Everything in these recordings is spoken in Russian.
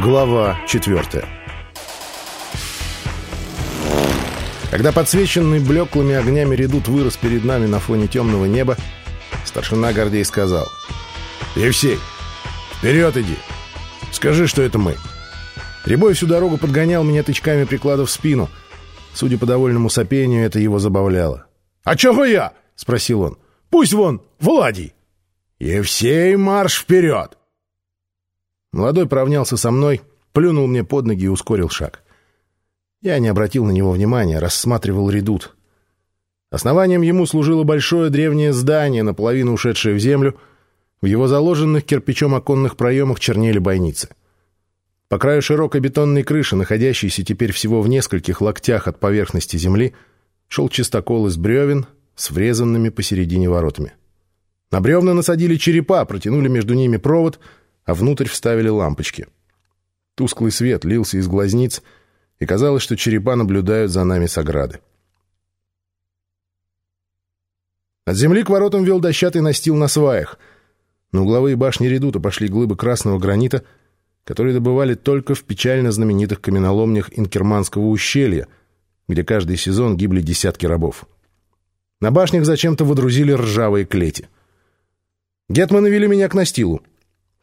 Глава 4 Когда подсвеченный блеклыми огнями редут вырос перед нами на фоне темного неба, старшина Гордей сказал. «Евсей, вперед иди! Скажи, что это мы!» Рябой всю дорогу подгонял меня тычками приклада в спину. Судя по довольному сопению, это его забавляло. «А чего я?» — спросил он. «Пусть вон, Владий!» «Евсей, марш вперед!» Молодой поравнялся со мной, плюнул мне под ноги и ускорил шаг. Я не обратил на него внимания, рассматривал редут. Основанием ему служило большое древнее здание, наполовину ушедшее в землю. В его заложенных кирпичом оконных проемах чернели бойницы. По краю широкой бетонной крыши, находящейся теперь всего в нескольких локтях от поверхности земли, шел чистокол из бревен с врезанными посередине воротами. На бревна насадили черепа, протянули между ними провод, а внутрь вставили лампочки. Тусклый свет лился из глазниц — и казалось, что черепа наблюдают за нами с ограды. От земли к воротам вел дощатый настил на сваях. На угловые башни редута пошли глыбы красного гранита, которые добывали только в печально знаменитых каменоломнях Инкерманского ущелья, где каждый сезон гибли десятки рабов. На башнях зачем-то водрузили ржавые клети. Гетманы вели меня к настилу.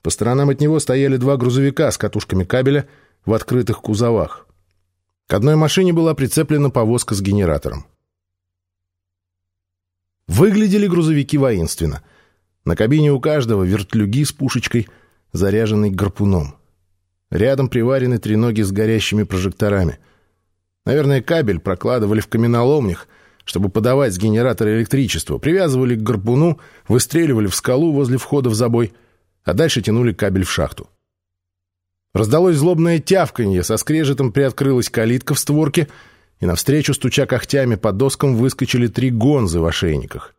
По сторонам от него стояли два грузовика с катушками кабеля в открытых кузовах. К одной машине была прицеплена повозка с генератором. Выглядели грузовики воинственно. На кабине у каждого вертлюги с пушечкой, заряженной гарпуном. Рядом приварены треноги с горящими прожекторами. Наверное, кабель прокладывали в каменоломнях, чтобы подавать с генератора электричество, привязывали к гарпуну, выстреливали в скалу возле входа в забой, а дальше тянули кабель в шахту. Раздалось злобное тявканье, со скрежетом приоткрылась калитка в створке, и навстречу, стуча когтями по доскам, выскочили три гонзы в ошейниках.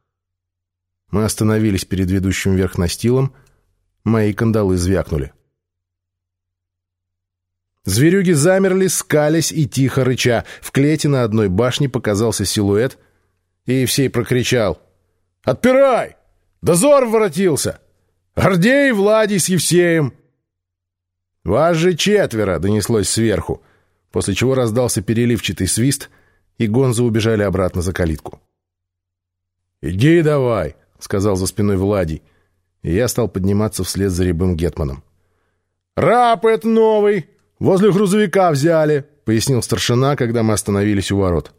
Мы остановились перед ведущим вверх настилом, мои кандалы звякнули. Зверюги замерли, скались и тихо рыча. В клете на одной башне показался силуэт, и Евсей прокричал. «Отпирай! Дозор воротился! Гордей, Владий с Евсеем!» «Вас же четверо!» — донеслось сверху, после чего раздался переливчатый свист, и гонзы убежали обратно за калитку. «Иди давай!» — сказал за спиной Владий, и я стал подниматься вслед за рябым гетманом. «Раб это новый! Возле грузовика взяли!» — пояснил старшина, когда мы остановились у ворот.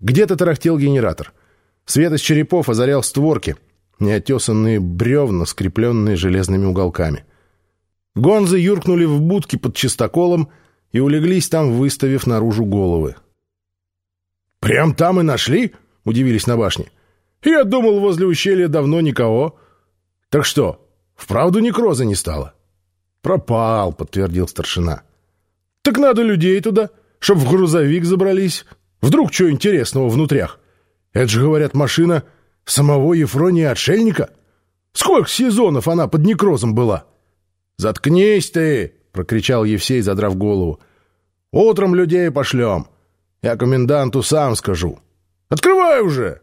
Где-то тарахтел генератор. Свет из черепов озарял створки, неотесанные бревна, скрепленные железными уголками. Гонзы юркнули в будки под чистоколом и улеглись там, выставив наружу головы. «Прям там и нашли?» — удивились на башне. «Я думал, возле ущелья давно никого. Так что, вправду некроза не стало?» «Пропал», — подтвердил старшина. «Так надо людей туда, чтоб в грузовик забрались. Вдруг что интересного внутрях? Это же, говорят, машина самого Ефрония Отшельника. Сколько сезонов она под некрозом была?» «Заткнись ты!» — прокричал Евсей, задрав голову. «Утром людей пошлем. Я коменданту сам скажу. Открывай уже!»